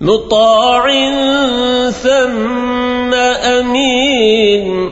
مطاع ثم أمين